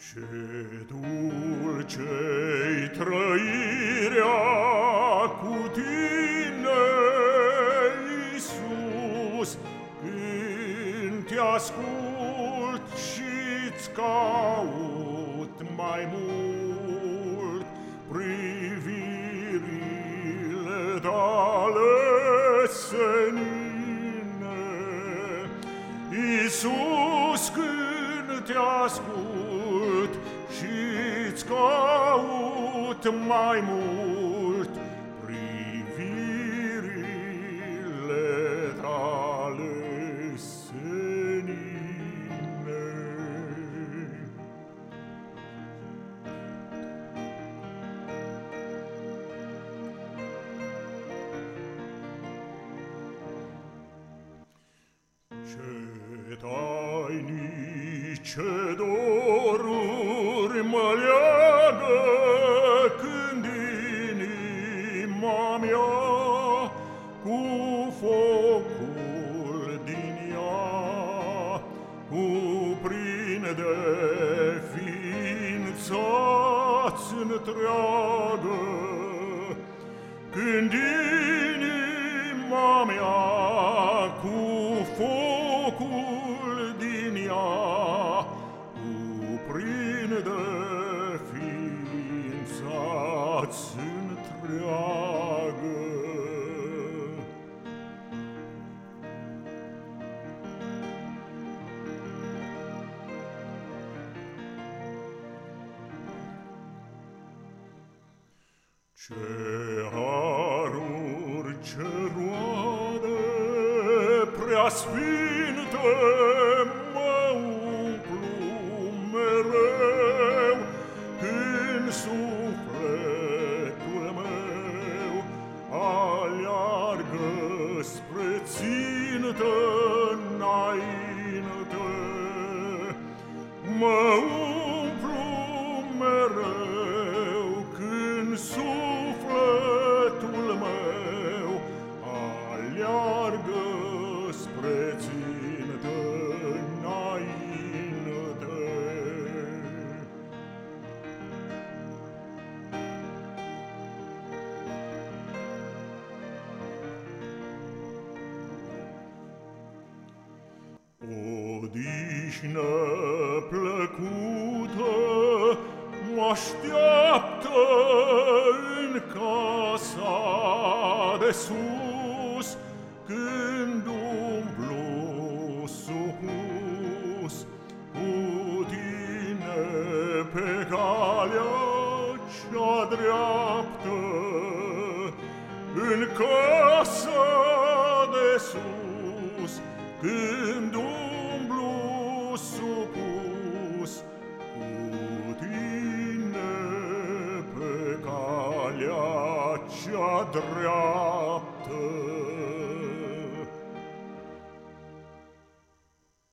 Ce dulce-i trăirea cu tine, Iisus, când te ascult și-ți caut mai mult privirile tale senine. Iisus, când te ascult și-ți caut mai mult privirile tale senine. Ce tainice doruri mă leagă când inima mea cu focul din ea cuprinde ființa-ți întreagă. Când inima mea Ce haruri, ce roade preasfinte mă umplu mereu Când sufletul meu. Aleargă spre țintă înainte. Mă umplu odihnă plăcută mă așteaptă în casa de sus, când umblu supus cu tine pe calea cea dreaptă în casa de sus, când umblu faccia dreaptă.